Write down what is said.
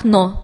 окно.